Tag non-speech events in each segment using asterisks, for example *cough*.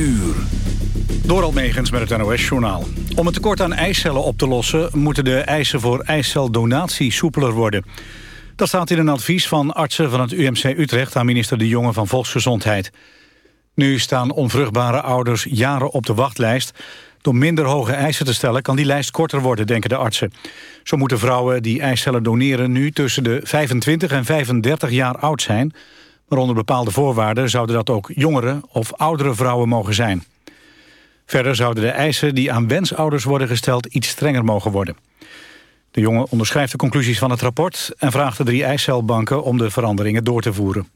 uur. Door Almegens met het NOS-journaal. Om het tekort aan eicellen op te lossen... moeten de eisen voor eiceldonatie soepeler worden. Dat staat in een advies van artsen van het UMC Utrecht... aan minister De Jonge van Volksgezondheid. Nu staan onvruchtbare ouders jaren op de wachtlijst. Door minder hoge eisen te stellen kan die lijst korter worden, denken de artsen. Zo moeten vrouwen die eicellen doneren nu tussen de 25 en 35 jaar oud zijn... maar onder bepaalde voorwaarden zouden dat ook jongere of oudere vrouwen mogen zijn. Verder zouden de eisen die aan wensouders worden gesteld iets strenger mogen worden. De jongen onderschrijft de conclusies van het rapport... en vraagt de drie eicelbanken om de veranderingen door te voeren.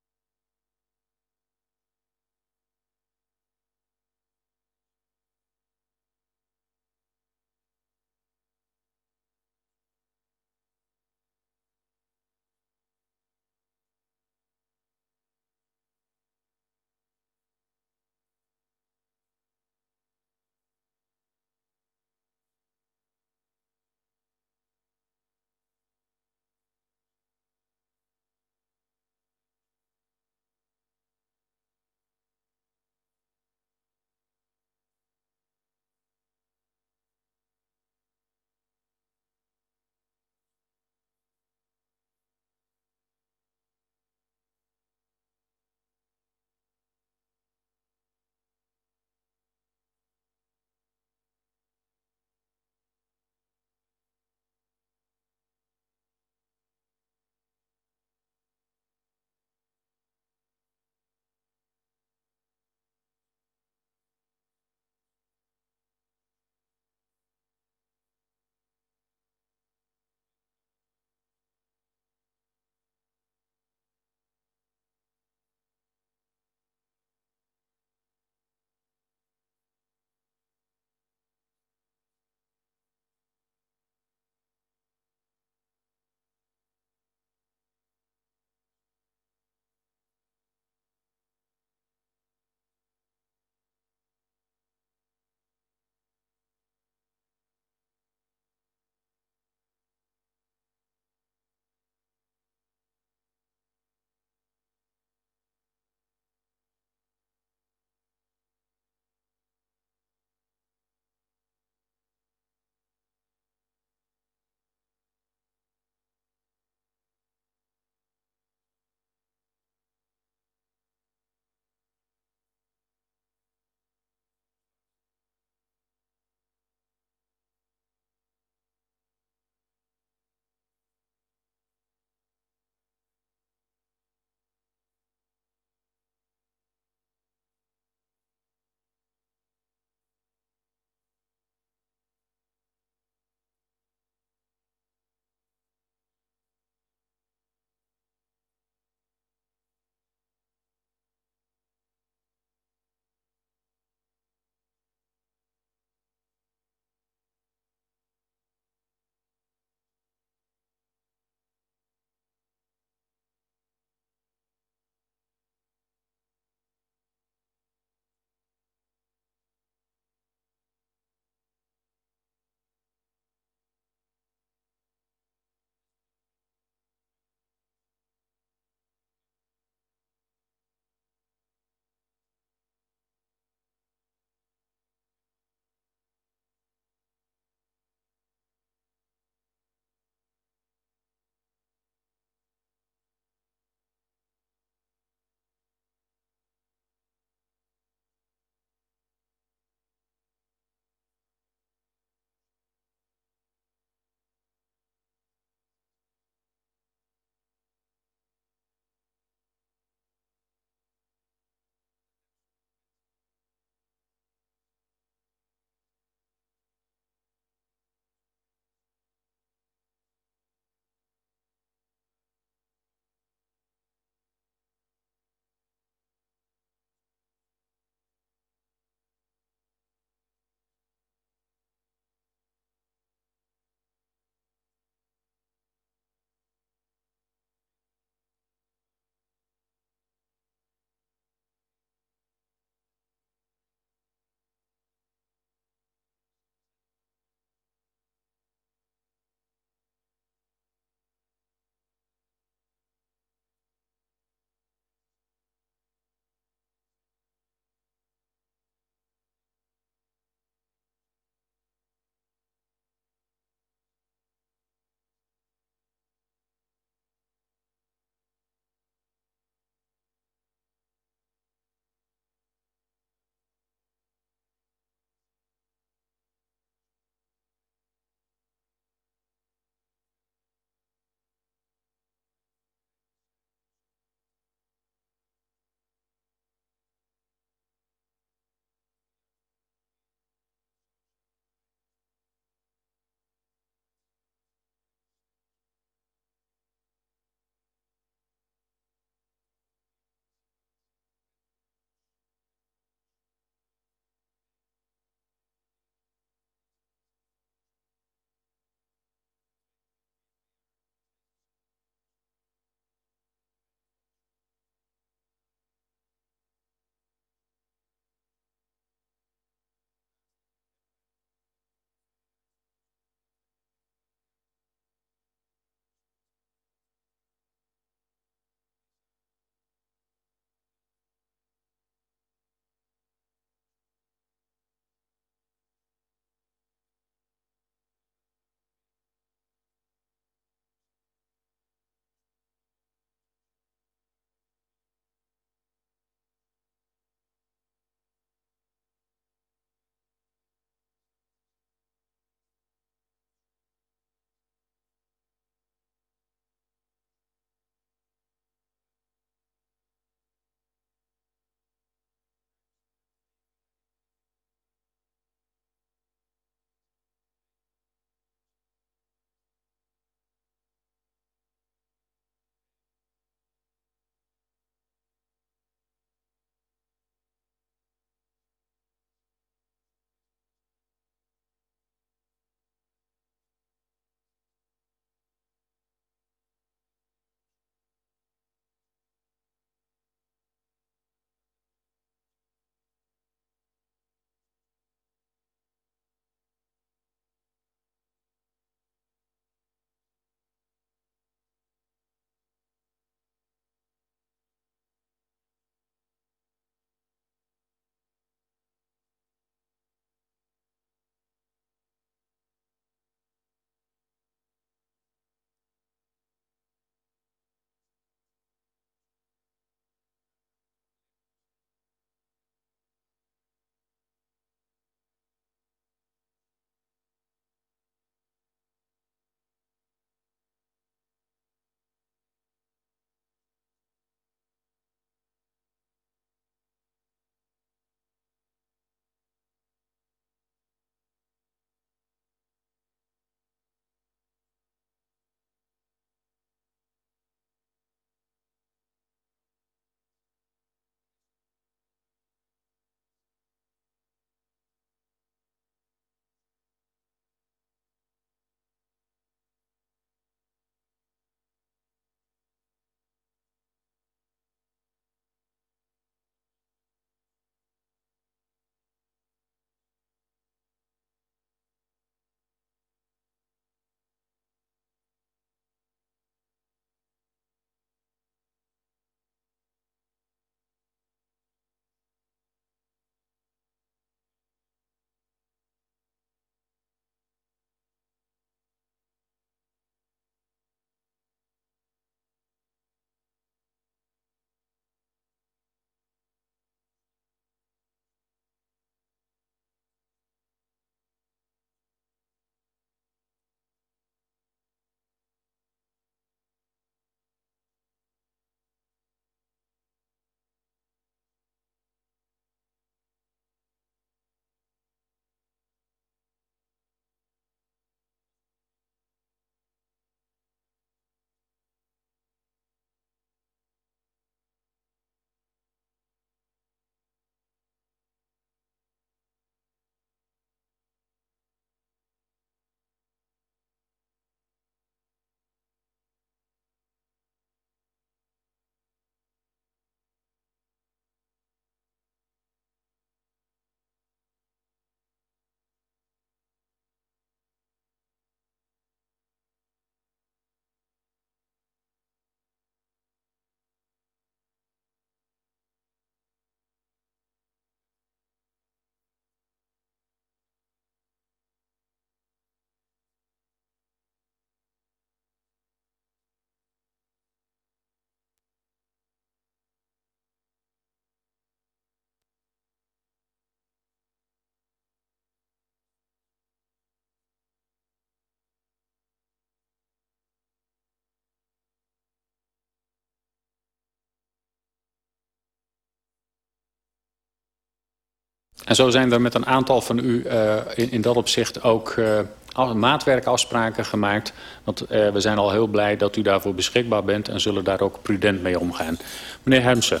En zo zijn er met een aantal van u uh, in, in, dat opzicht ook uh, maatwerkafspraken gemaakt. Want uh, we zijn al heel blij dat u daarvoor beschikbaar bent en zullen daar ook prudent mee omgaan. Meneer Hermsen.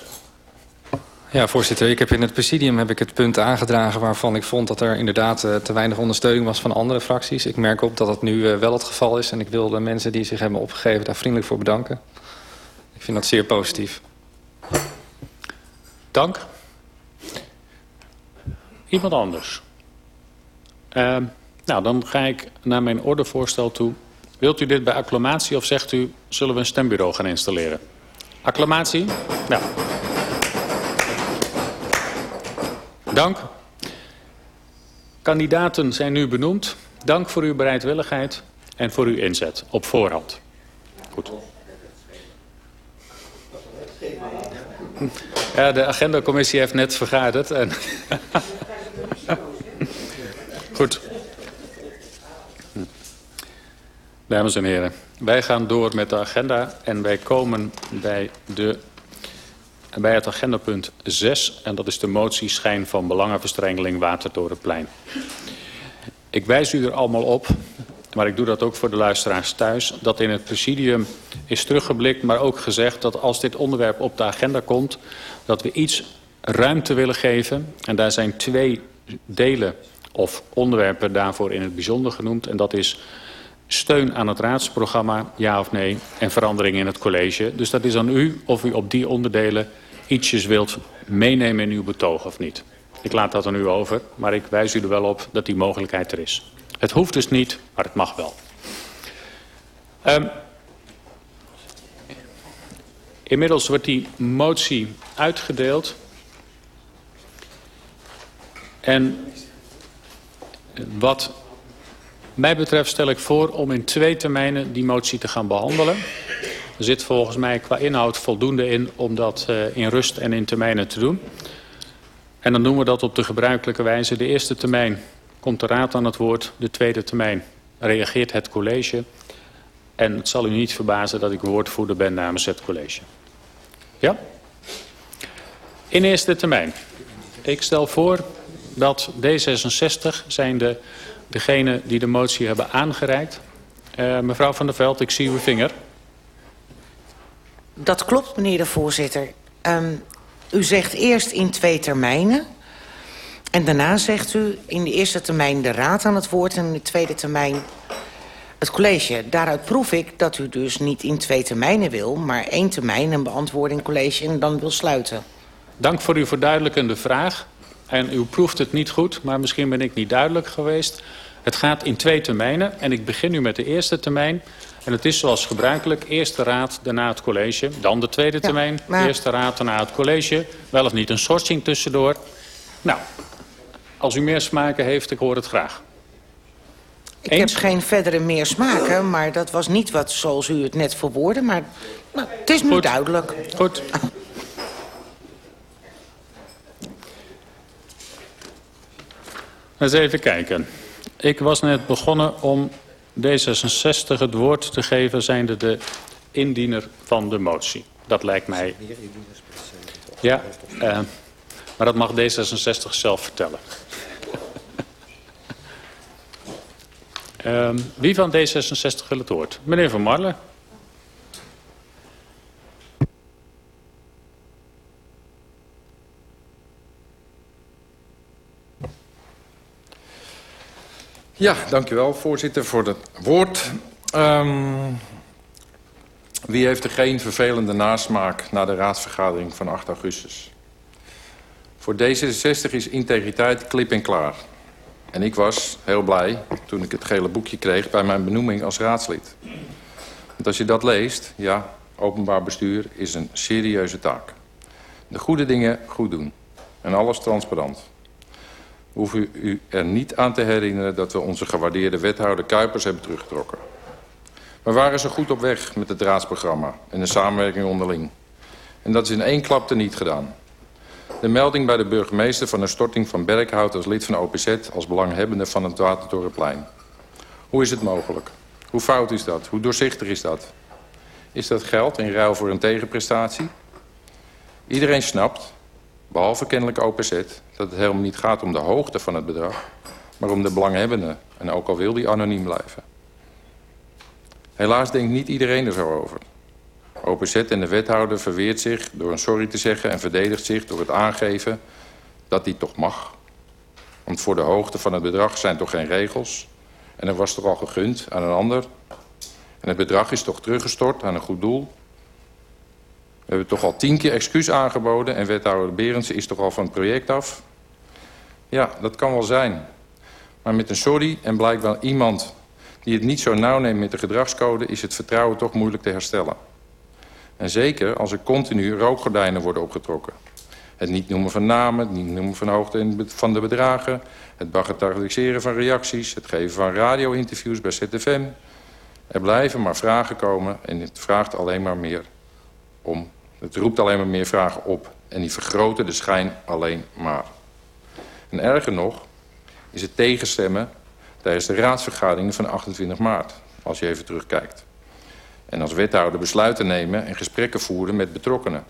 Ja, voorzitter. Ik heb in het presidium heb ik het punt aangedragen waarvan ik vond dat er inderdaad te weinig ondersteuning was van andere fracties. Ik merk op dat dat nu wel het geval is en ik wil de mensen die zich hebben opgegeven daar vriendelijk voor bedanken. Ik vind dat zeer positief. Dank. Iemand anders? Uh, nou, dan ga ik naar mijn ordevoorstel toe. Wilt u dit bij acclamatie of zegt u... zullen we een stembureau gaan installeren? Acclamatie? Ja. Dank. Kandidaten zijn nu benoemd. Dank voor uw bereidwilligheid en voor uw inzet op voorhand. Goed. Ja, de agendacommissie heeft net vergaderd. En *laughs* Goed. Dames en heren, wij gaan door met de agenda en wij komen bij, de, bij het agendapunt 6. En dat is de motie schijn van belangenverstrengeling Watertorenplein. Ik wijs u er allemaal op, maar ik doe dat ook voor de luisteraars thuis... dat in het presidium is teruggeblikt, maar ook gezegd dat als dit onderwerp op de agenda komt... dat we iets ruimte willen geven. En daar zijn twee delen of onderwerpen daarvoor in het bijzonder genoemd. En dat is steun aan het raadsprogramma, ja of nee, en verandering in het college. Dus dat is aan u of u op die onderdelen ietsjes wilt meenemen in uw betoog of niet. Ik laat dat aan u over, maar ik wijs u er wel op dat die mogelijkheid er is. Het hoeft dus niet, maar het mag wel. Um, inmiddels wordt die motie uitgedeeld. En wat mij betreft stel ik voor om in twee termijnen die motie te gaan behandelen. Er zit volgens mij qua inhoud voldoende in om dat uh, in rust en in termijnen te doen. En dan doen we dat op de gebruikelijke wijze. De eerste termijn komt de raad aan het woord. De tweede termijn reageert het college. En het zal u niet verbazen dat ik woordvoerder ben namens het college. Ja? In eerste termijn. Ik stel voor dat D66 zijn de, degene die de motie hebben aangereikt. Uh, mevrouw Van der Veld, ik zie uw vinger. Dat klopt, meneer de voorzitter. Um, u zegt eerst in twee termijnen. En daarna zegt u in de eerste termijn de raad aan het woord... en in de tweede termijn het college. Daaruit proef ik dat u dus niet in twee termijnen wil... maar één termijn, een beantwoording college en dan wil sluiten. Dank voor uw verduidelijkende vraag. En u proeft het niet goed, maar misschien ben ik niet duidelijk geweest. Het gaat in twee termijnen en ik begin nu met de eerste termijn. En het is zoals gebruikelijk, eerst de raad, daarna het college. Dan de tweede termijn, ja, maar... eerst de raad, daarna het college. Wel of niet een sorsing tussendoor. Nou, als u meer smaken heeft, ik hoor het graag. Ik Eens? heb geen verdere meer smaken, maar dat was niet wat zoals u het net verwoordde. Maar nou, het is nu Goed. duidelijk. Goed. Eens even kijken. Ik was net begonnen om D66 het woord te geven... zijnde de indiener van de motie. Dat lijkt mij... Ja, uh, maar dat mag D66 zelf vertellen. uh, *laughs* wie van D66 wil het woord? Meneer Van Marlen. Ja, dankjewel voorzitter voor het woord. Um, wie heeft er geen vervelende nasmaak na de raadsvergadering van 8 augustus? Voor D66 is integriteit klip en klaar. En ik was heel blij toen ik het gele boekje kreeg bij mijn benoeming als raadslid. Want als je dat leest, ja, openbaar bestuur is een serieuze taak. De goede dingen goed doen. En alles transparant hoef u, er niet aan te herinneren dat we onze gewaardeerde wethouder Kuipers hebben teruggetrokken. We waren zo goed op weg met het raadsprogramma en de samenwerking onderling. En dat is in één klap niet gedaan. De melding bij de burgemeester van een storting van Berkhout als lid van OPZ... als belanghebbende van het Watertorenplein. Hoe is het mogelijk? Hoe fout is dat? Hoe doorzichtig is dat? Is dat geld in ruil voor een tegenprestatie? Iedereen snapt, behalve kennelijk OPZ dat het helemaal niet gaat om de hoogte van het bedrag... maar om de belanghebbende. En ook al wil die anoniem blijven. Helaas denkt niet iedereen er zo over. OPZ en de wethouder verweert zich door een sorry te zeggen... en verdedigt zich door het aangeven dat die toch mag. Want voor de hoogte van het bedrag zijn toch geen regels... en er was toch al gegund aan een ander... en het bedrag is toch teruggestort aan een goed doel... We hebben toch al tien keer excuus aangeboden... en wethouder Berendsen is toch al van het project af? Ja, dat kan wel zijn. Maar met een sorry en blijkbaar iemand die het niet zo nauw neemt met de gedragscode... is het vertrouwen toch moeilijk te herstellen. En zeker als er continu rookgordijnen worden opgetrokken. Het niet noemen van namen, het niet noemen van hoogte van de bedragen... het bagatelliseren van reacties, het geven van radio-interviews bij ZFM. Er blijven maar vragen komen en het vraagt alleen maar meer om het roept alleen maar meer vragen op. En die vergroten de schijn alleen maar. En erger nog is het tegenstemmen tijdens de raadsvergaderingen van 28 maart. Als je even terugkijkt. En als wethouder besluiten nemen en gesprekken voeren met betrokkenen.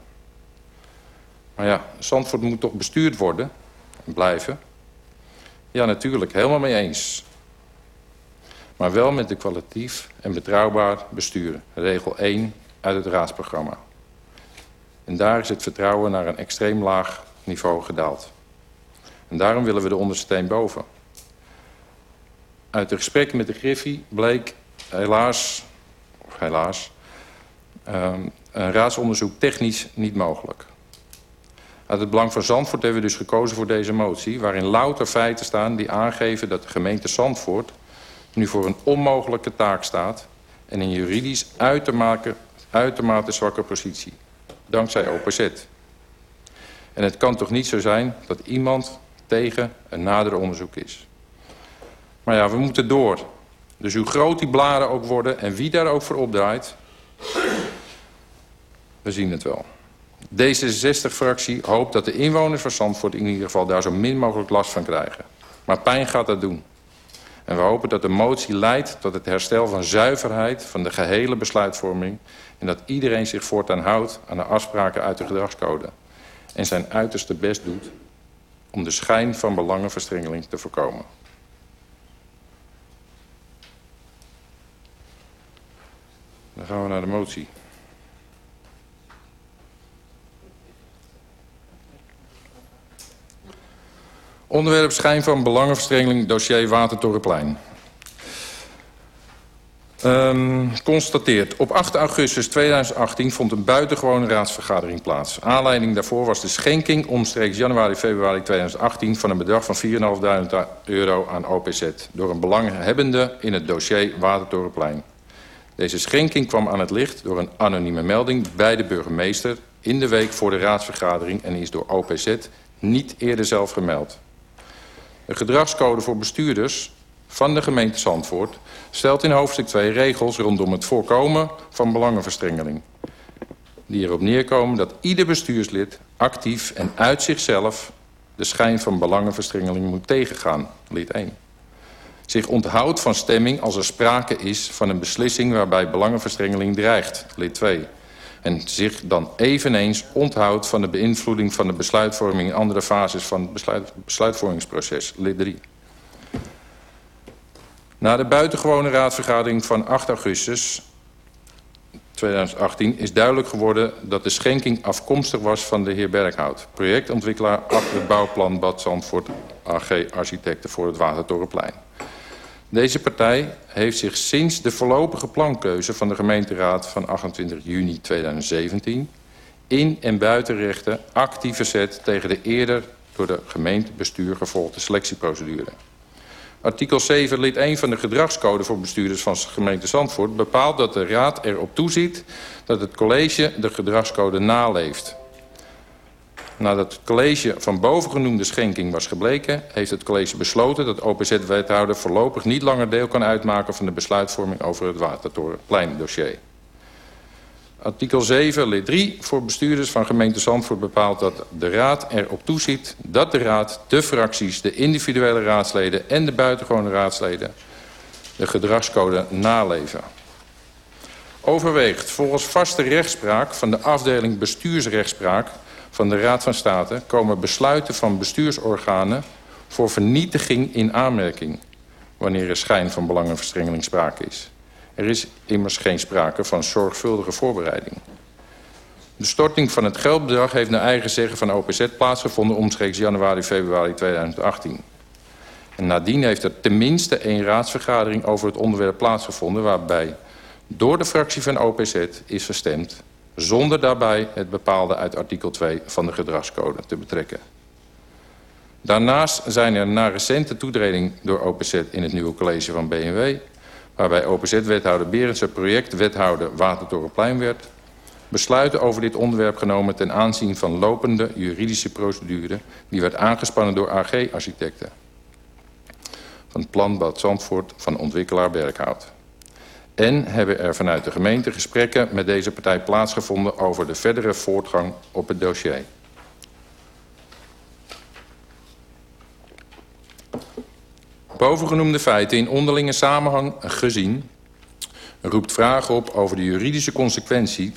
Maar ja, Zandvoort moet toch bestuurd worden en blijven? Ja, natuurlijk, helemaal mee eens. Maar wel met de kwalitatief en betrouwbaar besturen. Regel 1 uit het raadsprogramma. En daar is het vertrouwen naar een extreem laag niveau gedaald. En daarom willen we de onderste boven. Uit de gesprekken met de Griffie bleek helaas, of helaas, um, een raadsonderzoek technisch niet mogelijk. Uit het belang van Zandvoort hebben we dus gekozen voor deze motie... waarin louter feiten staan die aangeven dat de gemeente Zandvoort... nu voor een onmogelijke taak staat... en een juridisch uitermate, uitermate zwakke positie dankzij OPZ. En het kan toch niet zo zijn dat iemand tegen een nader onderzoek is. Maar ja, we moeten door. Dus hoe groot die bladen ook worden en wie daar ook voor opdraait... we zien het wel. D66-fractie hoopt dat de inwoners van Zandvoort in ieder geval daar zo min mogelijk last van krijgen. Maar pijn gaat dat doen. En we hopen dat de motie leidt tot het herstel van zuiverheid van de gehele besluitvorming en dat iedereen zich voortaan houdt aan de afspraken uit de gedragscode... en zijn uiterste best doet om de schijn van belangenverstrengeling te voorkomen. Dan gaan we naar de motie. Onderwerp schijn van belangenverstrengeling dossier Watertorenplein. Um, constateert. Op 8 augustus 2018 vond een buitengewone raadsvergadering plaats. Aanleiding daarvoor was de schenking omstreeks januari-februari 2018... van een bedrag van 4.500 euro aan OPZ... door een belanghebbende in het dossier Watertorenplein. Deze schenking kwam aan het licht door een anonieme melding bij de burgemeester... in de week voor de raadsvergadering en is door OPZ niet eerder zelf gemeld. De gedragscode voor bestuurders van de gemeente Zandvoort... stelt in hoofdstuk 2 regels rondom het voorkomen van belangenverstrengeling. Die erop neerkomen dat ieder bestuurslid actief en uit zichzelf... de schijn van belangenverstrengeling moet tegengaan, lid 1. Zich onthoudt van stemming als er sprake is van een beslissing... waarbij belangenverstrengeling dreigt, lid 2 en zich dan eveneens onthoudt van de beïnvloeding van de besluitvorming... in andere fases van het besluit, besluitvormingsproces, lid 3. Na de buitengewone raadsvergadering van 8 augustus 2018 is duidelijk geworden dat de schenking afkomstig was van de heer Berghout, projectontwikkelaar achter het bouwplan Bad Zandvoort AG Architecten voor het Watertorenplein. Deze partij heeft zich sinds de voorlopige plankeuze van de gemeenteraad van 28 juni 2017 in- en buitenrechten actief verzet tegen de eerder door de gemeentebestuur gevolgde selectieprocedure. Artikel 7, lid 1 van de gedragscode voor bestuurders van gemeente Zandvoort... bepaalt dat de raad erop toeziet dat het college de gedragscode naleeft. Nadat het college van bovengenoemde schenking was gebleken... heeft het college besloten dat OPZ-wethouder voorlopig niet langer deel kan uitmaken... van de besluitvorming over het Watertorenplein-dossier. Artikel 7, lid 3 voor bestuurders van gemeente Zandvoort bepaalt dat de raad erop toeziet dat de raad, de fracties, de individuele raadsleden en de buitengewone raadsleden de gedragscode naleven. Overweegt volgens vaste rechtspraak van de afdeling bestuursrechtspraak van de Raad van State... komen besluiten van bestuursorganen voor vernietiging in aanmerking... wanneer er schijn van belangenverstrengeling sprake is. Er is immers geen sprake van zorgvuldige voorbereiding. De storting van het geldbedrag heeft naar eigen zeggen van OPZ plaatsgevonden... omstreeks januari, februari 2018. En nadien heeft er tenminste één raadsvergadering over het onderwerp plaatsgevonden... waarbij door de fractie van OPZ is gestemd... zonder daarbij het bepaalde uit artikel 2 van de gedragscode te betrekken. Daarnaast zijn er na recente toetreding door OPZ in het nieuwe college van BMW... waarbij OPZ-wethouder Berendsen projectwethouder Watertorenplein werd... besluiten over dit onderwerp genomen ten aanzien van lopende juridische procedure... die werd aangespannen door AG-architecten van het plan Bad Zandvoort van ontwikkelaar Berkhout. En hebben er vanuit de gemeente gesprekken met deze partij plaatsgevonden over de verdere voortgang op het dossier. Bovengenoemde feiten in onderlinge samenhang gezien roept vragen op over de juridische consequentie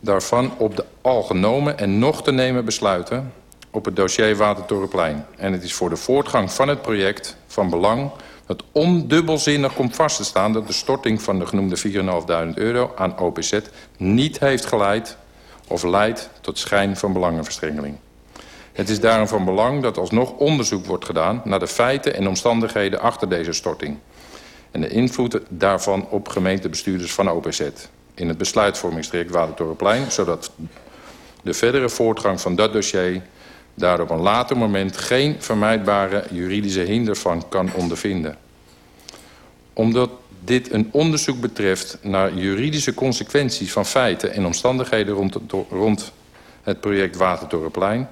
daarvan op de al genomen en nog te nemen besluiten op het dossier Watertorenplein. En het is voor de voortgang van het project van belang dat ondubbelzinnig komt vast te staan... dat de storting van de genoemde 4.500 euro aan OPZ niet heeft geleid... of leidt tot schijn van belangenverstrengeling. Het is daarom van belang dat alsnog onderzoek wordt gedaan... naar de feiten en omstandigheden achter deze storting... en de invloed daarvan op gemeentebestuurders van OPZ... in het besluitvormingstraject Watertorenplein... zodat de verdere voortgang van dat dossier daar op een later moment geen vermijdbare juridische hinder van kan ondervinden. Omdat dit een onderzoek betreft naar juridische consequenties van feiten en omstandigheden rond het, project Watertorenplein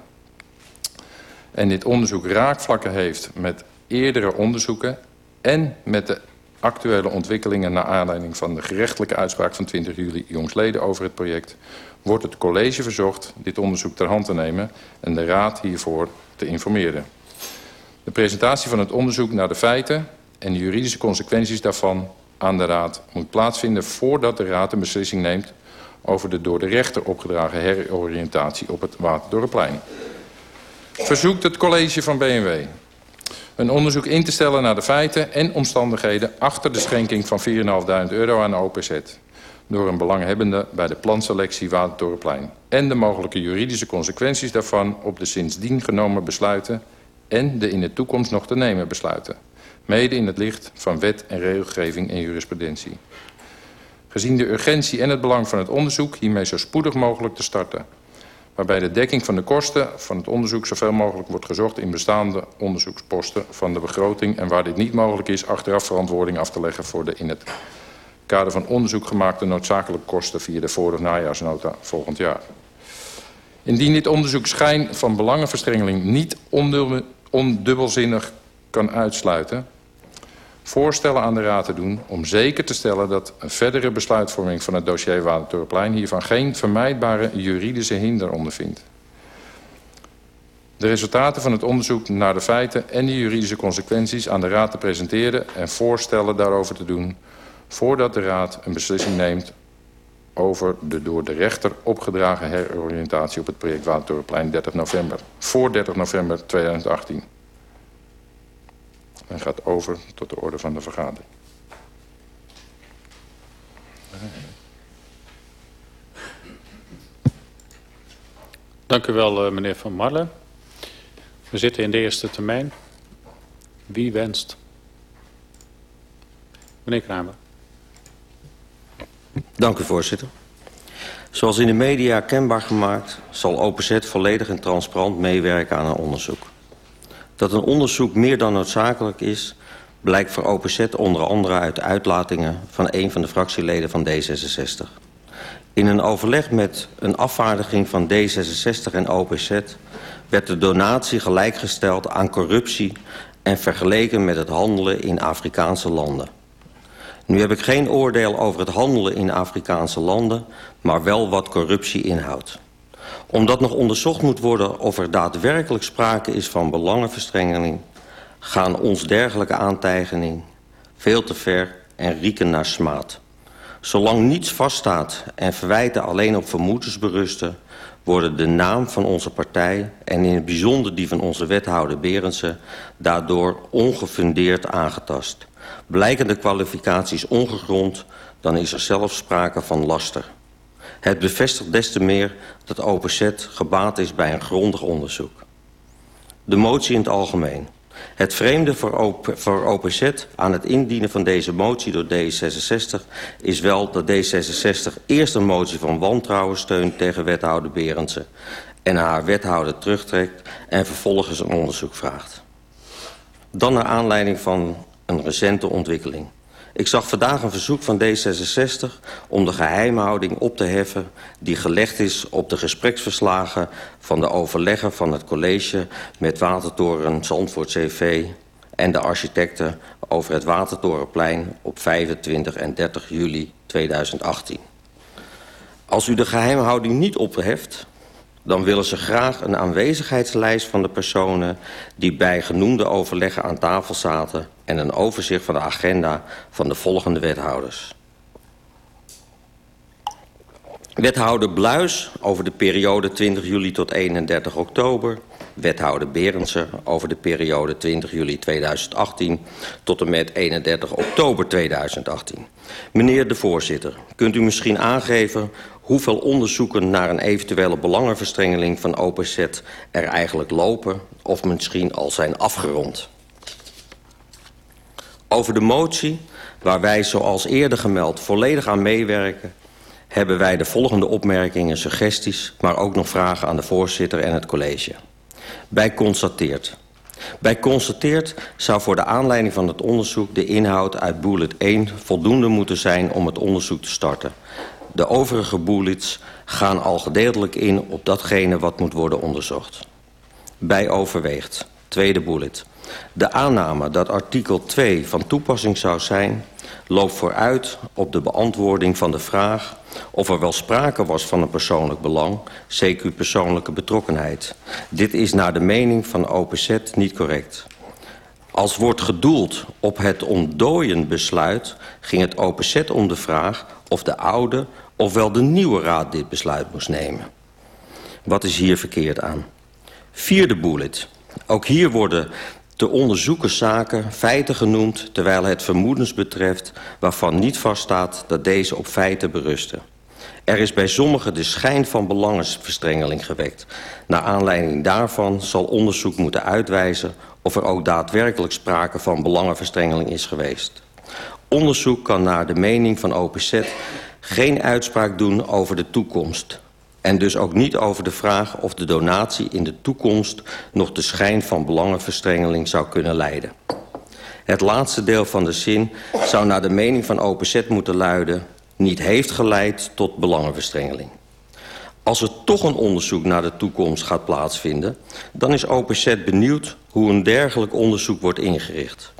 en dit onderzoek raakvlakken heeft met eerdere onderzoeken en met de actuele ontwikkelingen naar aanleiding van de gerechtelijke uitspraak van 20 juli jongsleden over het project wordt het college verzocht dit onderzoek ter hand te nemen en de raad hiervoor te informeren. De presentatie van het onderzoek naar de feiten en de juridische consequenties daarvan aan de raad moet plaatsvinden voordat de raad een beslissing neemt over de door de rechter opgedragen heroriëntatie op het Waterdorpplein. Verzoekt het college van BMW een onderzoek in te stellen naar de feiten en omstandigheden achter de schenking van 4.500 euro aan OPZ door een belanghebbende bij de planselectie Watertorenplein... en de mogelijke juridische consequenties daarvan op de sindsdien genomen besluiten... en de in de toekomst nog te nemen besluiten. Mede in het licht van wet en regelgeving en jurisprudentie. Gezien de urgentie en het belang van het onderzoek hiermee zo spoedig mogelijk te starten. Waarbij de dekking van de kosten van het onderzoek zoveel mogelijk wordt gezocht in bestaande onderzoeksposten van de begroting. En waar dit niet mogelijk is, achteraf verantwoording af te leggen voor de in het kader van onderzoek gemaakte noodzakelijke kosten via de voor- of najaarsnota volgend jaar. Indien dit onderzoek schijn van belangenverstrengeling niet ondubbelzinnig kan uitsluiten... voorstellen aan de Raad te doen om zeker te stellen dat een verdere besluitvorming van het dossier Watertorenplein hiervan geen vermijdbare juridische hinder ondervindt. De resultaten van het onderzoek naar de feiten en de juridische consequenties aan de Raad te presenteren en voorstellen daarover te doen voordat de Raad een beslissing neemt over de door de rechter opgedragen heroriëntatie op het project Watertorenplein 30 november. Voor 30 november 2018. En gaat over tot de orde van de vergadering. Dank u wel, eh, meneer Van Marlen. We zitten in de eerste termijn. Wie wenst? Meneer Kramer. Dank u, voorzitter. Zoals in de media kenbaar gemaakt... zal OPZ volledig en transparant meewerken aan een onderzoek. Dat een onderzoek meer dan noodzakelijk is... blijkt voor OPZ onder andere uit uitlatingen... van een van de fractieleden van D66. In een overleg met een afvaardiging van D66 en OPZ... werd de donatie gelijkgesteld aan corruptie... en vergeleken met het handelen in Afrikaanse landen... Nu heb ik geen oordeel over het handelen in Afrikaanse landen... maar wel wat corruptie inhoudt. Omdat nog onderzocht moet worden of er daadwerkelijk sprake is van belangenverstrengeling... gaan ons dergelijke aantijgening veel te ver en rieken naar smaad. Zolang niets vaststaat en verwijten alleen op vermoedens berusten... worden de naam van onze partij en in het bijzonder die van onze wethouder Berendsen... daardoor ongefundeerd aangetast. Blijken de kwalificaties ongegrond, dan is er zelfs sprake van laster. Het bevestigt des te meer dat OPZ gebaat is bij een grondig onderzoek. De motie in het algemeen. Het vreemde voor, op, OPZ aan het indienen van deze motie door D66... is wel dat D66 eerst een motie van wantrouwen steunt tegen wethouder Berendsen... en haar wethouder terugtrekt en vervolgens een onderzoek vraagt. Dan naar aanleiding van een recente ontwikkeling. Ik zag vandaag een verzoek van D66 om de geheimhouding op te heffen... die gelegd is op de gespreksverslagen van de overlegger van het college... met Watertoren Zandvoort CV en de architecten over het Watertorenplein... op 25 en 30 juli 2018. Als u de geheimhouding niet opheft dan willen ze graag een aanwezigheidslijst van de personen... die bij genoemde overleggen aan tafel zaten... en een overzicht van de agenda van de volgende wethouders. Wethouder Bluis over de periode 20 juli tot 31 oktober. Wethouder Berendsen over de periode 20 juli 2018 tot en met 31 oktober 2018. Meneer de voorzitter, kunt u misschien aangeven hoeveel onderzoeken naar een eventuele belangenverstrengeling van OPZ er eigenlijk lopen of misschien al zijn afgerond. Over de motie, waar wij zoals eerder gemeld volledig aan meewerken, hebben wij de volgende opmerkingen, suggesties, maar ook nog vragen aan de voorzitter en het college. Bij constateert. Bij constateert zou voor de aanleiding van het onderzoek de inhoud uit bullet 1 voldoende moeten zijn om het onderzoek te starten. De overige bullets gaan al gedeeltelijk in op datgene wat moet worden onderzocht. Bij overweegt. Tweede bullet. De aanname dat artikel 2 van toepassing zou zijn... loopt vooruit op de beantwoording van de vraag... of er wel sprake was van een persoonlijk belang... CQ persoonlijke betrokkenheid. Dit is naar de mening van OPZ niet correct. Als wordt gedoeld op het ontdooienbesluit... ging het OPZ om de vraag of de oude ofwel de nieuwe raad dit besluit moest nemen. Wat is hier verkeerd aan? Vierde bullet. Ook hier worden te onderzoeken zaken feiten genoemd... terwijl het vermoedens betreft waarvan niet vaststaat dat deze op feiten berusten. Er is bij sommigen de schijn van belangensverstrengeling gewekt. Naar aanleiding daarvan zal onderzoek moeten uitwijzen... of er ook daadwerkelijk sprake van belangenverstrengeling is geweest. Onderzoek kan naar de mening van OPZ geen uitspraak doen over de toekomst. En dus ook niet over de vraag of de donatie in de toekomst... nog de schijn van belangenverstrengeling zou kunnen leiden. Het laatste deel van de zin zou naar de mening van OPZ moeten luiden... niet heeft geleid tot belangenverstrengeling. Als er toch een onderzoek naar de toekomst gaat plaatsvinden... dan is OPZ benieuwd hoe een dergelijk onderzoek wordt ingericht.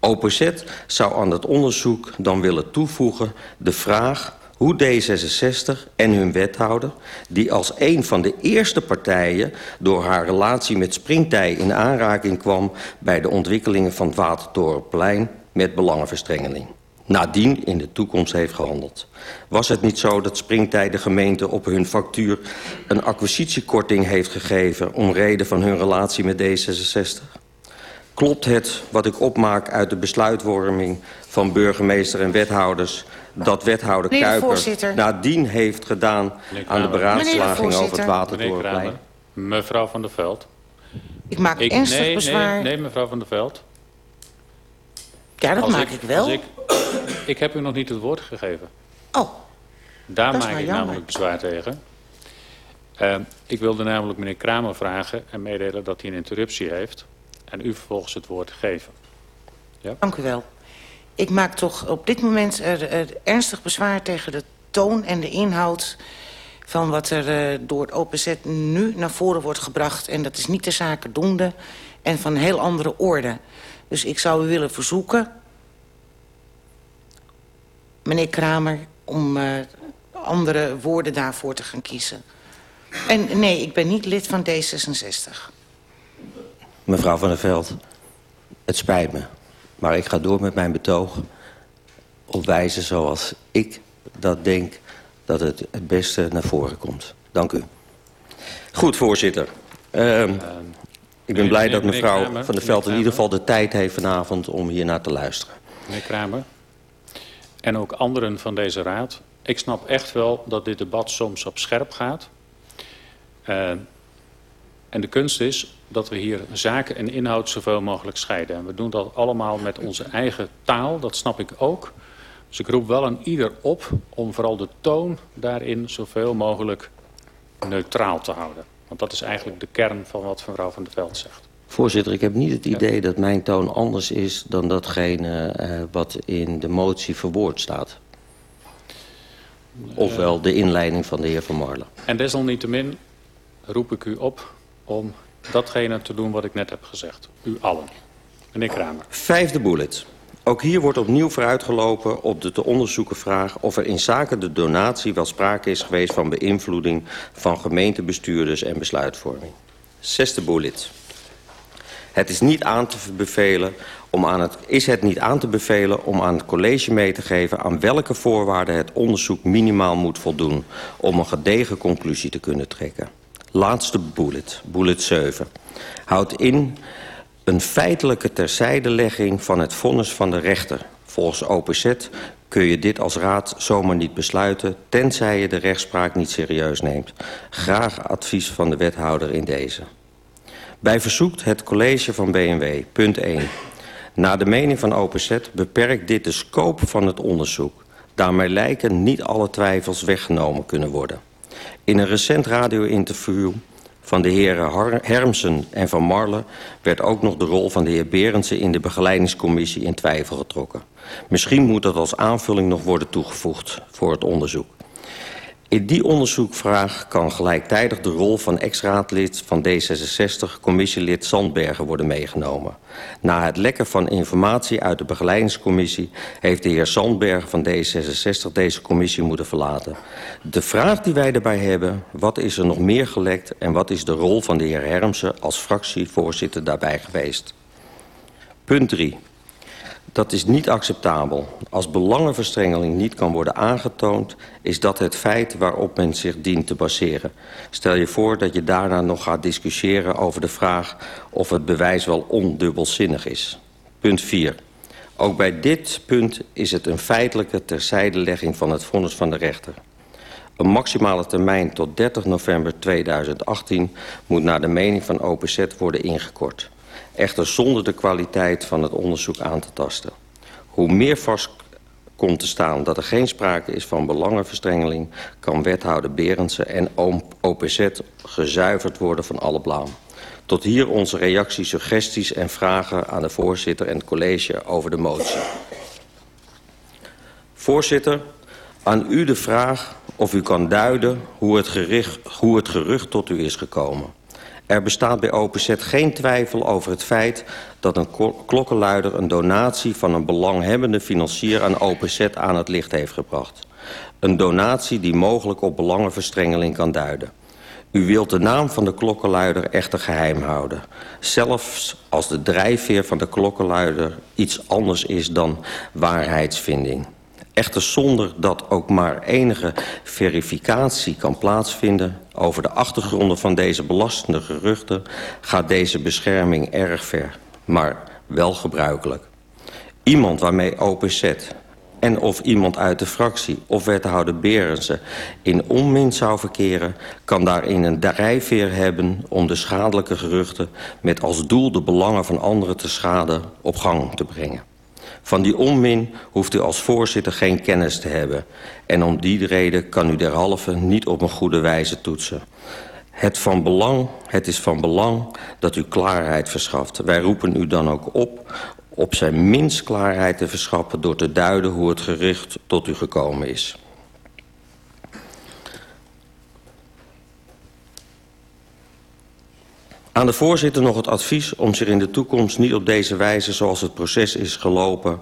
OPZ zou aan dat onderzoek dan willen toevoegen de vraag hoe D66 en hun wethouder... die als een van de eerste partijen door haar relatie met Springtij in aanraking kwam... bij de ontwikkelingen van het Watertorenplein met belangenverstrengeling. Nadien in de toekomst heeft gehandeld. Was het niet zo dat Springtij de gemeente op hun factuur... een acquisitiekorting heeft gegeven om reden van hun relatie met D66? Klopt het wat ik opmaak uit de besluitvorming van burgemeester en wethouders dat wethouder Kuiper nadien heeft gedaan aan de beraadslaging over het Watertorenplein. Mevrouw van der Veld. Ik maak ik, ernstig nee, bezwaar. Nee, nee, mevrouw van der Veld. Ja, dat maak ik, wel. Ik, ik, heb u nog niet het woord gegeven. Oh, Daar maak ik namelijk bezwaar tegen. Uh, ik wilde namelijk meneer Kramer vragen en meedelen dat hij een interruptie heeft. En u vervolgens het woord geven. Ja? Dank u wel. Ik maak toch op dit moment er, er ernstig bezwaar tegen de toon en de inhoud van wat er uh, door het OPZ nu naar voren wordt gebracht. En dat is niet de zaken doende en van heel andere orde. Dus ik zou u willen verzoeken, meneer Kramer, om uh, andere woorden daarvoor te gaan kiezen. En nee, ik ben niet lid van D66. Mevrouw van der Veld, het spijt me. Maar ik ga door met mijn betoog op wijze zoals ik dat denk dat het het beste naar voren komt. Dank u. Goed, voorzitter. Uh, ik ben blij dat mevrouw Van der Veld in ieder geval de tijd heeft vanavond om hier naar te luisteren. Meneer Kramer, en ook anderen van deze raad. Ik snap echt wel dat dit debat soms op scherp gaat. Uh, en de kunst is dat we hier zaken en inhoud zoveel mogelijk scheiden. En we doen dat allemaal met onze eigen taal, dat snap ik ook. Dus ik roep wel aan ieder op om vooral de toon daarin zoveel mogelijk neutraal te houden. Want dat is eigenlijk de kern van wat mevrouw Van der Veld zegt. Voorzitter, ik heb niet het idee dat mijn toon anders is... dan datgene uh, wat in de motie verwoord staat. Ofwel de inleiding van de heer Van Marlen. En desalniettemin roep ik u op om datgene te doen wat ik net heb gezegd. U allen. Meneer Kramer. Vijfde bullet. Ook hier wordt opnieuw vooruitgelopen op de te onderzoeken vraag... of er in zaken de donatie wel sprake is geweest van beïnvloeding... van gemeentebestuurders en besluitvorming. Zesde bullet. Het is, niet aan te bevelen om aan het, is het niet aan te bevelen om aan het college mee te geven... aan welke voorwaarden het onderzoek minimaal moet voldoen... om een gedegen conclusie te kunnen trekken. Laatste bullet, bullet 7. Houdt in een feitelijke terzijdelegging van het vonnis van de rechter. Volgens OPZ kun je dit als raad zomaar niet besluiten... tenzij je de rechtspraak niet serieus neemt. Graag advies van de wethouder in deze. Bij verzoekt het college van BMW, punt 1. Na de mening van OPZ beperkt dit de scope van het onderzoek. Daarmee lijken niet alle twijfels weggenomen kunnen worden. In een recent radio-interview van de heren Hermsen en Van Marle... werd ook nog de rol van de heer Berendsen in de begeleidingscommissie in twijfel getrokken. Misschien moet dat als aanvulling nog worden toegevoegd voor het onderzoek. In die onderzoekvraag kan gelijktijdig de rol van ex-raadlid van D66, commissielid Sandbergen, worden meegenomen. Na het lekken van informatie uit de begeleidingscommissie heeft de heer Sandbergen van D66 deze commissie moeten verlaten. De vraag die wij daarbij hebben, wat is er nog meer gelekt en wat is de rol van de heer Hermsen als fractievoorzitter daarbij geweest? Punt 3. Dat is niet acceptabel. Als belangenverstrengeling niet kan worden aangetoond... is dat het feit waarop men zich dient te baseren. Stel je voor dat je daarna nog gaat discussiëren over de vraag... of het bewijs wel ondubbelzinnig is. Punt 4. Ook bij dit punt is het een feitelijke terzijdelegging van het vonnis van de rechter. Een maximale termijn tot 30 november 2018 moet naar de mening van OPZ worden ingekort echter zonder de kwaliteit van het onderzoek aan te tasten. Hoe meer vast komt te staan dat er geen sprake is van belangenverstrengeling... kan wethouder Berendsen en OPZ gezuiverd worden van alle blaam. Tot hier onze reacties, suggesties en vragen aan de voorzitter en het college over de motie. Voorzitter, aan u de vraag of u kan duiden hoe het, gericht, hoe het gerucht tot u is gekomen. Er bestaat bij OPZ geen twijfel over het feit dat een klokkenluider een donatie van een belanghebbende financier aan OPZ aan het licht heeft gebracht. Een donatie die mogelijk op belangenverstrengeling kan duiden. U wilt de naam van de klokkenluider echter geheim houden. Zelfs als de drijfveer van de klokkenluider iets anders is dan waarheidsvinding. Echter zonder dat ook maar enige verificatie kan plaatsvinden... over de achtergronden van deze belastende geruchten... gaat deze bescherming erg ver, maar wel gebruikelijk. Iemand waarmee OPZ en of iemand uit de fractie of wethouder Berensen in onmin zou verkeren... kan daarin een drijfveer hebben om de schadelijke geruchten... met als doel de belangen van anderen te schaden op gang te brengen. Van die onmin hoeft u als voorzitter geen kennis te hebben. En om die reden kan u derhalve niet op een goede wijze toetsen. Het, van belang, het is van belang dat u klaarheid verschaft. Wij roepen u dan ook op op zijn minst klaarheid te verschaffen... door te duiden hoe het gericht tot u gekomen is. Aan de voorzitter nog het advies om zich in de toekomst niet op deze wijze... zoals het proces is gelopen,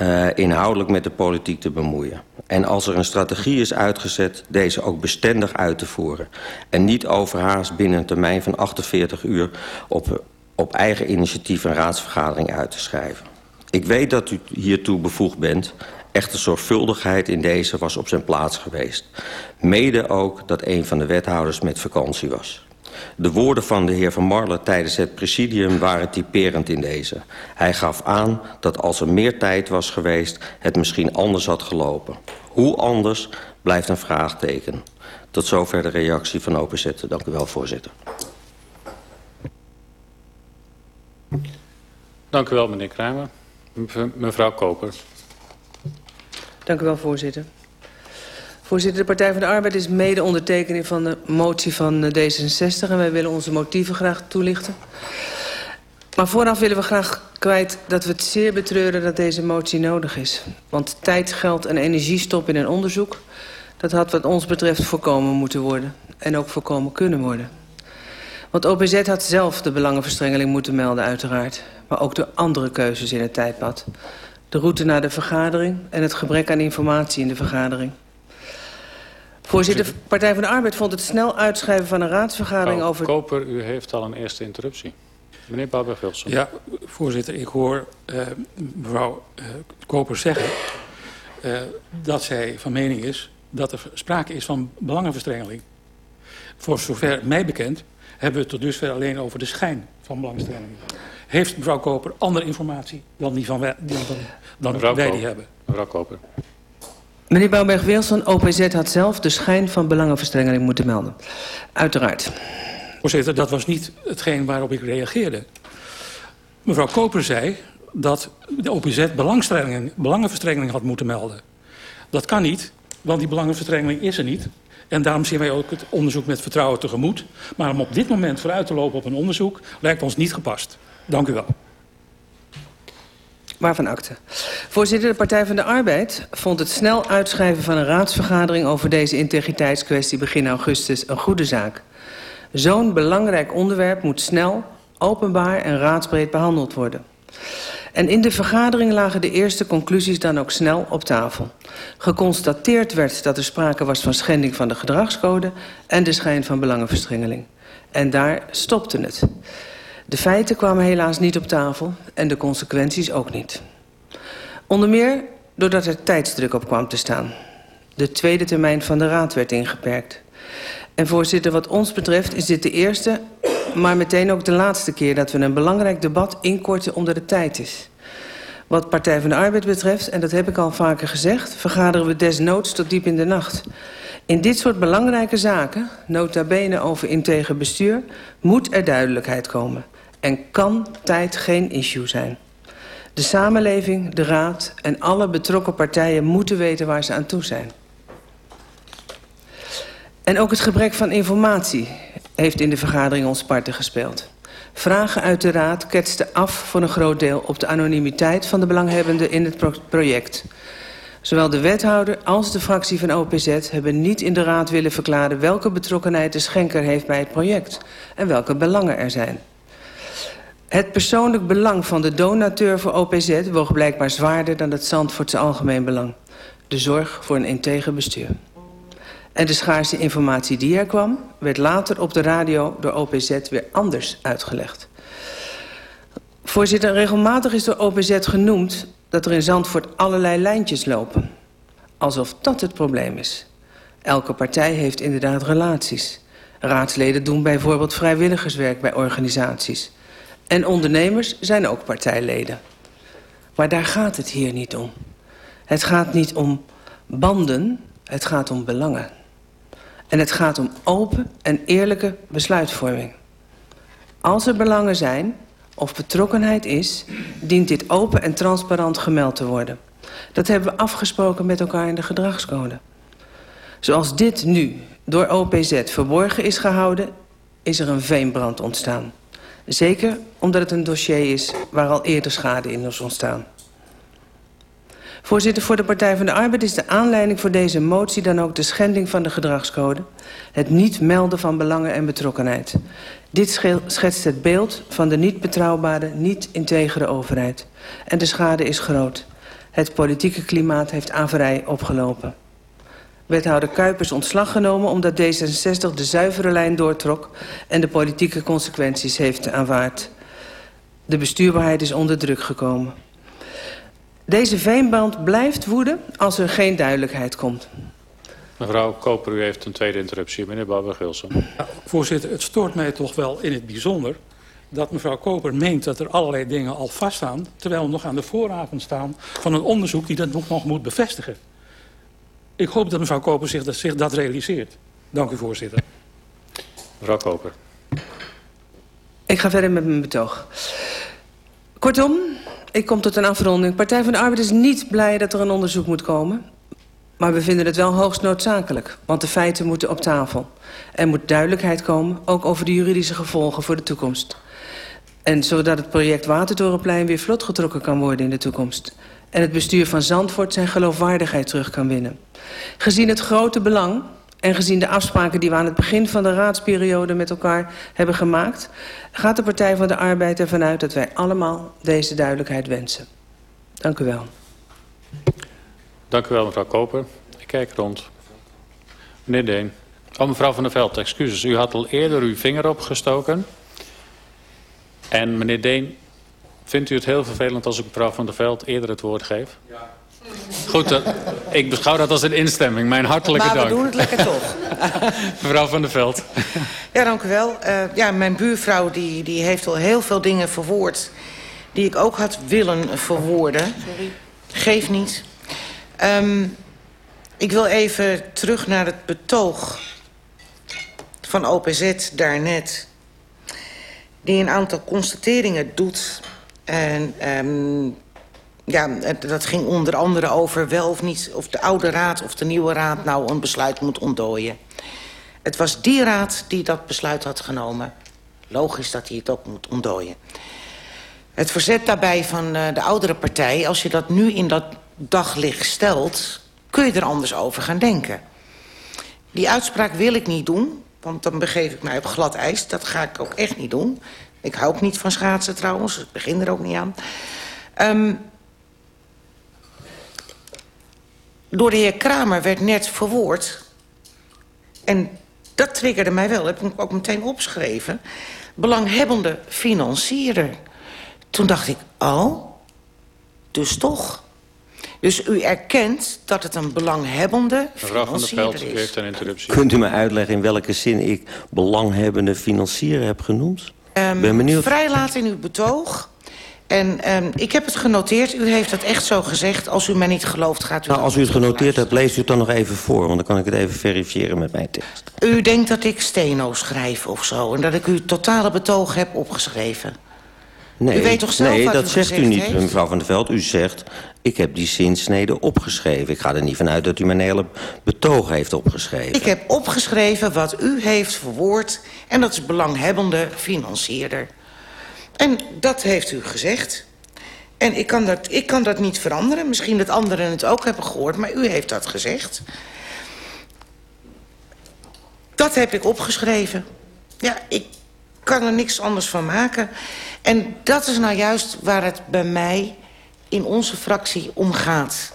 uh, inhoudelijk met de politiek te bemoeien. En als er een strategie is uitgezet, deze ook bestendig uit te voeren. En niet overhaast binnen een termijn van 48 uur... op, op eigen initiatief een raadsvergadering uit te schrijven. Ik weet dat u hiertoe bevoegd bent. Echte zorgvuldigheid in deze was op zijn plaats geweest. Mede ook dat een van de wethouders met vakantie was. De woorden van de heer Van Marle tijdens het presidium waren typerend in deze. Hij gaf aan dat als er meer tijd was geweest... het misschien anders had gelopen. Hoe anders blijft een vraagteken. Tot zover de reactie van OPZ. Dank u wel, voorzitter. Dank u wel, meneer Kramer. Mevrouw Koper. Dank u wel, voorzitter. Voorzitter, de Partij van de Arbeid is mede ondertekening van de motie van D66... en wij willen onze motieven graag toelichten. Maar vooraf willen we graag kwijt dat we het zeer betreuren dat deze motie nodig is. Want tijd, geld en energie stoppen in een onderzoek... dat had wat ons betreft voorkomen moeten worden. En ook voorkomen kunnen worden. Want OPZ had zelf de belangenverstrengeling moeten melden uiteraard. Maar ook de andere keuzes in het tijdpad. De route naar de vergadering en het gebrek aan informatie in de vergadering. Voorzitter, de Partij van de Arbeid vond het snel uitschrijven van een raadsvergadering Mevrouw over... Koper, u heeft al een eerste interruptie. Meneer Bouwberg-Wilson. Ja, voorzitter, ik hoor uh, mevrouw uh, Koper zeggen uh, dat zij van mening is dat er sprake is van belangenverstrengeling. Voor zover mij bekend hebben we het tot dusver alleen over de schijn van belangenverstrengeling. Heeft mevrouw Koper andere informatie dan, die van wij, dan, wij die hebben? Mevrouw Koper. Meneer Bouwberg-Wilson, OPZ had zelf de schijn van belangenverstrengeling moeten melden. Uiteraard. Voorzitter, dat was niet hetgeen waarop ik reageerde. Mevrouw Koper zei dat de OPZ belangenverstrengeling had moeten melden. Dat kan niet, want die belangenverstrengeling is er niet. En daarom zien wij ook het onderzoek met vertrouwen tegemoet. Maar om op dit moment vooruit te lopen op een onderzoek lijkt ons niet gepast. Dank u wel. Waarvan akte. Voorzitter, de Partij van de Arbeid vond het snel uitschrijven van een raadsvergadering over deze integriteitskwestie begin augustus een goede zaak. Zo'n belangrijk onderwerp moet snel, openbaar en raadsbreed behandeld worden. En in de vergadering lagen de eerste conclusies dan ook snel op tafel. Geconstateerd werd dat er sprake was van schending van de gedragscode en de schijn van belangenverstrengeling. En daar stopte het. De feiten kwamen helaas niet op tafel en de consequenties ook niet. Onder meer doordat er tijdsdruk op kwam te staan. De tweede termijn van de raad werd ingeperkt. En voorzitter, wat ons betreft is dit de eerste, maar meteen ook de laatste keer... dat we een belangrijk debat inkorten omdat het tijd is. Wat Partij van de Arbeid betreft, en dat heb ik al vaker gezegd... vergaderen we desnoods tot diep in de nacht. In dit soort belangrijke zaken, nota bene over integer bestuur... moet er duidelijkheid komen. En kan tijd geen issue zijn. De samenleving, de raad en alle betrokken partijen moeten weten waar ze aan toe zijn. En ook het gebrek van informatie heeft in de vergadering ons parten gespeeld. Vragen uit de raad ketsten af voor een groot deel op de anonimiteit van de belanghebbenden in het pro project. Zowel de wethouder als de fractie van OPZ hebben niet in de raad willen verklaren welke betrokkenheid de schenker heeft bij het project en welke belangen er zijn. Het persoonlijk belang van de donateur voor OPZ woog blijkbaar zwaarder dan het Zandvoortse algemeen belang. De zorg voor een integer bestuur. En de schaarse informatie die er kwam, werd later op de radio door OPZ weer anders uitgelegd. Voorzitter, regelmatig is door OPZ genoemd dat er in Zandvoort allerlei lijntjes lopen. Alsof dat het probleem is. Elke partij heeft inderdaad relaties. Raadsleden doen bijvoorbeeld vrijwilligerswerk bij organisaties. En ondernemers zijn ook partijleden. Maar daar gaat het hier niet om. Het gaat niet om banden, het gaat om belangen. En het gaat om open en eerlijke besluitvorming. Als er belangen zijn of betrokkenheid is... dient dit open en transparant gemeld te worden. Dat hebben we afgesproken met elkaar in de gedragscode. Zoals dit nu door OPZ verborgen is gehouden... is er een veenbrand ontstaan. Zeker omdat het een dossier is waar al eerder schade in is ontstaan. Voorzitter, voor de Partij van de Arbeid is de aanleiding voor deze motie dan ook de schending van de gedragscode. Het niet melden van belangen en betrokkenheid. Dit schetst het beeld van de niet betrouwbare, niet integere overheid. En de schade is groot. Het politieke klimaat heeft averij opgelopen. Wethouder Kuipers ontslag genomen omdat D66 de zuivere lijn doortrok en de politieke consequenties heeft aanvaard. De bestuurbaarheid is onder druk gekomen. Deze veenband blijft woeden als er geen duidelijkheid komt. Mevrouw Koper, u heeft een tweede interruptie. Meneer Bouwer-Gilsen. Ja, voorzitter, het stoort mij toch wel in het bijzonder... dat mevrouw Koper meent dat er allerlei dingen al vaststaan... terwijl we nog aan de vooravond staan van een onderzoek die dat nog, nog moet bevestigen. Ik hoop dat mevrouw Koper zich dat, zich dat realiseert. Dank u, voorzitter. Mevrouw Koper. Ik ga verder met mijn betoog. Kortom, ik kom tot een afronding. Partij van de Arbeid is niet blij dat er een onderzoek moet komen. Maar we vinden het wel hoogst noodzakelijk. Want de feiten moeten op tafel. Er moet duidelijkheid komen, ook over de juridische gevolgen voor de toekomst. En zodat het project Watertorenplein weer vlot getrokken kan worden in de toekomst. En het bestuur van Zandvoort zijn geloofwaardigheid terug kan winnen. Gezien het grote belang en gezien de afspraken die we aan het begin van de raadsperiode met elkaar hebben gemaakt... gaat de Partij van de Arbeid ervan uit dat wij allemaal deze duidelijkheid wensen. Dank u wel. Dank u wel, mevrouw Koper. Ik kijk rond. Meneer Deen. Oh, mevrouw Van der Veld, excuses. U had al eerder uw vinger opgestoken. En meneer Deen, vindt u het heel vervelend als ik mevrouw Van der Veld eerder het woord geef? Ja. Goed, uh, ik beschouw dat als een instemming. Mijn hartelijke maar dank. Maar we doen het lekker toch. *laughs* mevrouw Van der Veld. ja, dank u wel. Uh, ja, mijn buurvrouw die, die heeft al heel veel dingen verwoord... die ik ook had willen verwoorden. Sorry. Geef niet. Um, ik wil even terug naar het betoog van OPZ daarnet... die een aantal constateringen doet... En um, ja, dat ging onder andere over wel of niet... of de oude raad of de nieuwe raad nou een besluit moet ontdooien. Het was die raad die dat besluit had genomen. Logisch dat hij het ook moet ontdooien. Het verzet daarbij van uh, de oudere partij... als je dat nu in dat daglicht stelt... kun je er anders over gaan denken. Die uitspraak wil ik niet doen... want dan begeef ik mij op glad ijs. Dat ga ik ook echt niet doen. Ik hou ook niet van schaatsen trouwens. Ik begin er ook niet aan. Um, door de heer Kramer werd net verwoord... en dat triggerde mij wel, dat heb ik ook meteen opgeschreven... belanghebbende financierer. Toen dacht ik, oh, dus toch... Dus u erkent dat het een belanghebbende Mevrouw van der Veld, u heeft een interruptie. Kunt u me uitleggen in welke zin ik belanghebbende financier heb genoemd? Um, ben benieuwd. Vrij laat in uw betoog. En um, ik heb het genoteerd. U heeft het echt zo gezegd. Als u mij niet gelooft, gaat u... Nou, als u het genoteerd hebt, leest u het dan nog even voor. Want dan kan ik het even verifiëren met mijn tekst. U denkt dat ik steno schrijf of zo. En dat ik uw totale betoog heb opgeschreven. Nee, u weet toch zelf nee wat dat u zegt u niet, heeft? mevrouw Van der Veld. U zegt, ik heb die zinsnede opgeschreven. Ik ga er niet vanuit dat u mijn hele betoog heeft opgeschreven. Ik heb opgeschreven wat u heeft verwoord... en dat is belanghebbende financierder. En dat heeft u gezegd. En ik kan, dat, ik kan dat niet veranderen. Misschien dat anderen het ook hebben gehoord, maar u heeft dat gezegd. Dat heb ik opgeschreven. Ja, ik kan er niks anders van maken. En dat is nou juist waar het bij mij in onze fractie om gaat.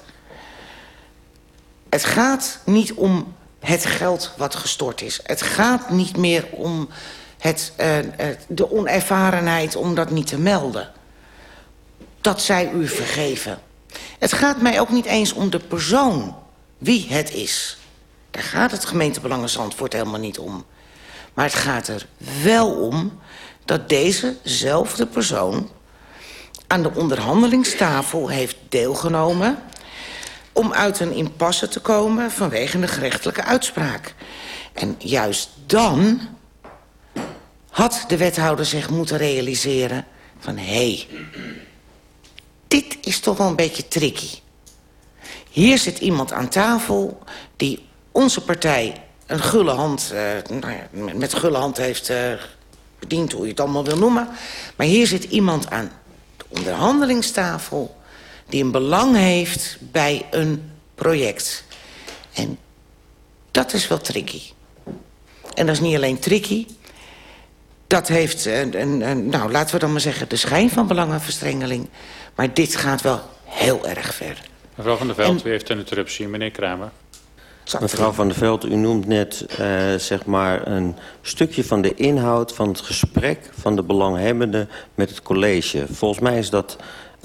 Het gaat niet om het geld wat gestort is. Het gaat niet meer om het, uh, de onervarenheid om dat niet te melden. Dat zij u vergeven. Het gaat mij ook niet eens om de persoon, wie het is. Daar gaat het gemeentebelangen Zandvoort helemaal niet om. Maar het gaat er wel om dat dezezelfde persoon... aan de onderhandelingstafel heeft deelgenomen... om uit een impasse te komen vanwege een gerechtelijke uitspraak. En juist dan had de wethouder zich moeten realiseren... van hé, hey, dit is toch wel een beetje tricky. Hier zit iemand aan tafel die onze partij een gulle hand, uh, nou met gulle hand heeft uh, bediend, hoe je het allemaal wil noemen. Maar hier zit iemand aan de onderhandelingstafel die een belang heeft bij een project. En dat is wel tricky. En dat is niet alleen tricky. Dat heeft, een, een, een, nou laten we dan maar zeggen, de schijn van belangenverstrengeling. Maar dit gaat wel heel erg ver. Mevrouw van der Veld, en... u heeft een interruptie. Meneer Kramer. Mevrouw van der Veld, u noemt net uh, zeg maar een stukje van de inhoud van het gesprek van de belanghebbenden met het college. Volgens mij is dat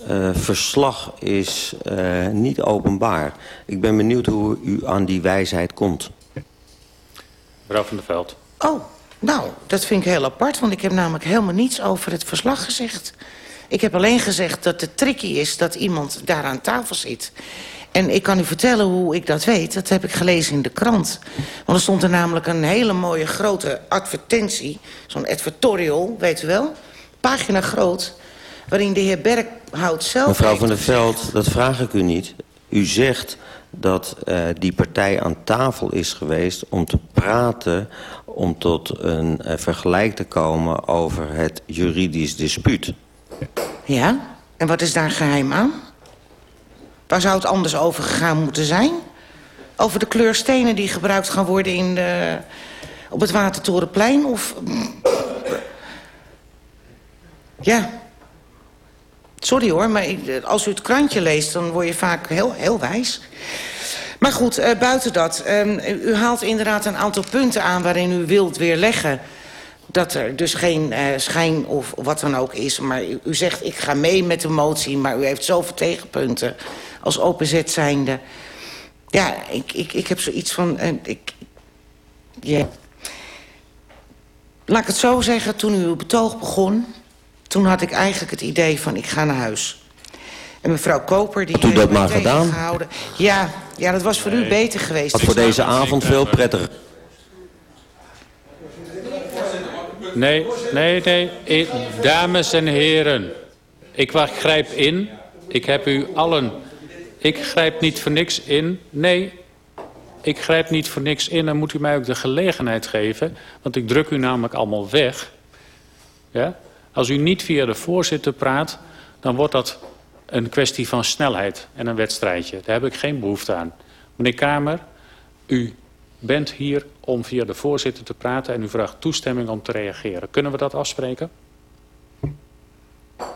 uh, verslag is uh, niet openbaar. Ik ben benieuwd hoe u aan die wijsheid komt. Mevrouw van der Veld. Oh, nou, dat vind ik heel apart, want ik heb namelijk helemaal niets over het verslag gezegd. Ik heb alleen gezegd dat het tricky is dat iemand daar aan tafel zit. En ik kan u vertellen hoe ik dat weet. Dat heb ik gelezen in de krant. Want er stond er namelijk een hele mooie grote advertentie. Zo'n advertorial, weet u wel. Pagina groot. Waarin de heer Berghout zelf... Mevrouw van der Veld, dat vraag ik u niet. U zegt dat uh, die partij aan tafel is geweest om te praten... om tot een uh, vergelijk te komen over het juridisch dispuut. Ja? En wat is daar geheim aan? Waar zou het anders over gegaan moeten zijn? Over de kleurstenen die gebruikt gaan worden in de, op het Watertorenplein? Of... Ja. Sorry hoor, maar als u het krantje leest... dan word je vaak heel, heel wijs. Maar goed, uh, buiten dat. Um, u haalt inderdaad een aantal punten aan waarin u wilt weerleggen dat er dus geen uh, schijn of wat dan ook is. Maar u, zegt, ik ga mee met de motie, maar u heeft zoveel tegenpunten als OPZ zijnde. Ja, ik, ik, ik heb zoiets van... Uh, ik, yeah. Laat ik het zo zeggen, toen u uw betoog begon... toen had ik eigenlijk het idee van, ik ga naar huis. En mevrouw Koper, die heeft dat maar gedaan. Gehouden. Ja, ja, dat was voor nee. u beter geweest. Was voor deze avond veel prettiger. Nee, nee, nee. Ik, dames en heren. Ik grijp in. Ik heb u allen... Ik grijp niet voor niks in. Nee, ik grijp niet voor niks in. Dan moet u mij ook de gelegenheid geven. Want ik druk u namelijk allemaal weg. Ja? Als u niet via de voorzitter praat... dan wordt dat een kwestie van snelheid en een wedstrijdje. Daar heb ik geen behoefte aan. Meneer Kamer, u bent hier om via de voorzitter te praten... en u vraagt toestemming om te reageren. Kunnen we dat afspreken?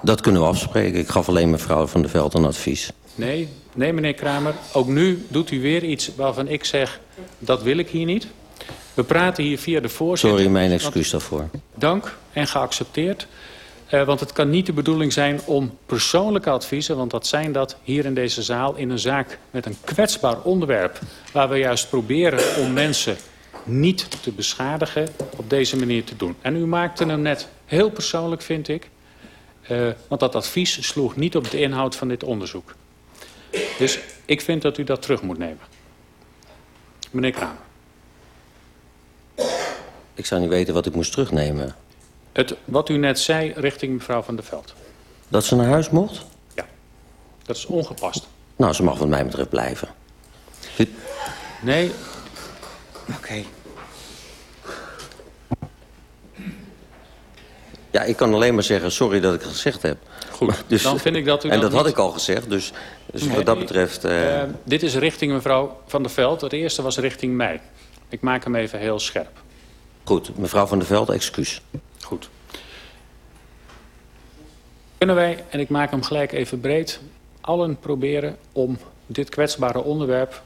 Dat kunnen we afspreken. Ik gaf alleen mevrouw Van der Veld een advies. Nee, nee meneer Kramer. Ook nu doet u weer iets waarvan ik zeg... dat wil ik hier niet. We praten hier via de voorzitter. Sorry, mijn excuus daarvoor. Dank en geaccepteerd. Uh, want het kan niet de bedoeling zijn om persoonlijke adviezen... want dat zijn dat hier in deze zaal in een zaak met een kwetsbaar onderwerp... waar we juist proberen om mensen niet te beschadigen op deze manier te doen. En u maakte hem net heel persoonlijk, vind ik. Uh, want dat advies sloeg niet op de inhoud van dit onderzoek. Dus ik vind dat u dat terug moet nemen. Meneer Kramer. Ik zou niet weten wat ik moest terugnemen. Het, wat u net zei richting mevrouw Van der Veld. Dat ze naar huis mocht? Ja, dat is ongepast. Nou, ze mag wat mij betreft blijven. Nee. Oké. Okay. Ja, ik kan alleen maar zeggen, sorry dat ik het gezegd heb. Goed, *laughs* dus, dan vind ik dat u En dat, dat had ik al gezegd, dus, dus nee, wat dat betreft... Uh... Uh, dit is richting mevrouw Van der Veld. Het eerste was richting mij. Ik maak hem even heel scherp. Goed, mevrouw Van der Veld, excuus. Goed. Kunnen wij, en ik maak hem gelijk even breed... allen proberen om dit kwetsbare onderwerp...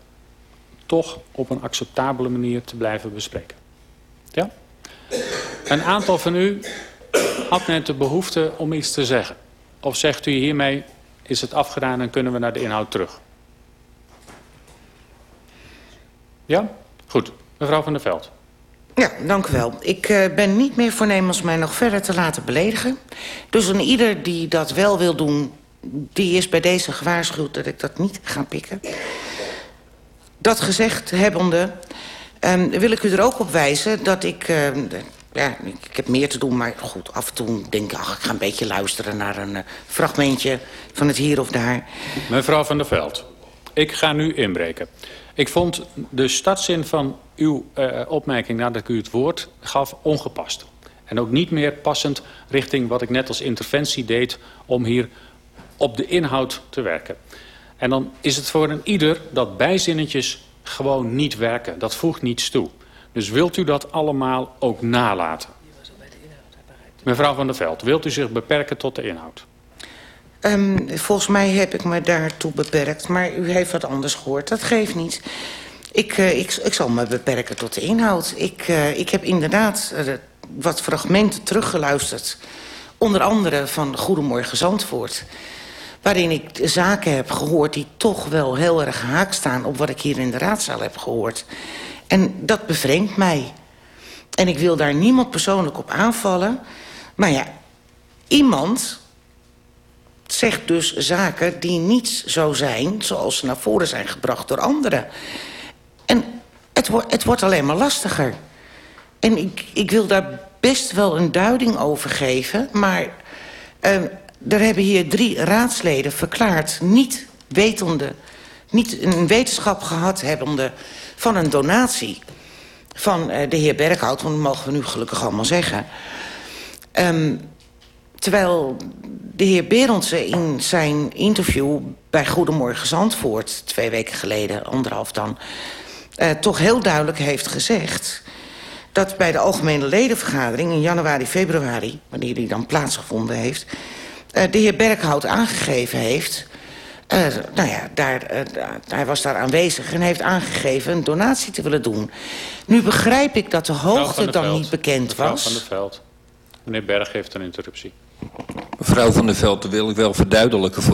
toch op een acceptabele manier te blijven bespreken. Ja? Een aantal van u had net de behoefte om iets te zeggen. Of zegt u hiermee, is het afgedaan en kunnen we naar de inhoud terug? Ja? Goed. Mevrouw van der Veld. Ja, dank u wel. Ik uh, ben niet meer voornemens mij nog verder te laten beledigen. Dus aan ieder die dat wel wil doen... die is bij deze gewaarschuwd dat ik dat niet ga pikken. Dat gezegd hebbende... Um, wil ik u er ook op wijzen dat ik... Uh, ja, ik heb meer te doen, maar goed, af en toe denk ik... ach, ik ga een beetje luisteren naar een uh, fragmentje van het hier of daar. Mevrouw van der Veld, ik ga nu inbreken. Ik vond de startzin van uw uh, opmerking nadat u het woord gaf ongepast. En ook niet meer passend richting wat ik net als interventie deed... om hier op de inhoud te werken. En dan is het voor een ieder dat bijzinnetjes gewoon niet werken. Dat voegt niets toe. Dus wilt u dat allemaal ook nalaten? Mevrouw van der Veld, wilt u zich beperken tot de inhoud? Um, volgens mij heb ik me daartoe beperkt, maar u heeft wat anders gehoord. Dat geeft niet. Ik, uh, ik, ik zal me beperken tot de inhoud. Ik, uh, ik heb inderdaad uh, wat fragmenten teruggeluisterd. Onder andere van Goedemorgen Zandvoort. waarin ik zaken heb gehoord die toch wel heel erg haak staan... op wat ik hier in de raadzaal heb gehoord. En dat bevreemdt mij. En ik wil daar niemand persoonlijk op aanvallen. Maar ja, iemand zegt dus zaken die niet zo zijn... zoals ze naar voren zijn gebracht door anderen. En het, wordt het wordt alleen maar lastiger. En ik, ik wil daar best wel een duiding over geven... maar uh, er hebben hier drie raadsleden verklaard... niet wetende, niet een wetenschap gehad hebbende van een donatie... van uh, de heer Berghout, want mogen we nu gelukkig allemaal zeggen... Um, terwijl de heer Berendsen in zijn interview bij Goedemorgen Zandvoort... twee weken geleden, anderhalf dan... Uh, toch heel duidelijk heeft gezegd... dat bij de algemene ledenvergadering in januari, februari... wanneer die dan plaatsgevonden heeft... Uh, de heer Berghout aangegeven heeft... Uh, nou ja, daar, uh, hij was daar aanwezig en heeft aangegeven een donatie te willen doen. Nu begrijp ik dat de hoogte dan Veld. niet bekend Mevrouw was. van der Veld. Meneer Berg heeft een interruptie. Mevrouw van der Veld, wil ik wel verduidelijken voor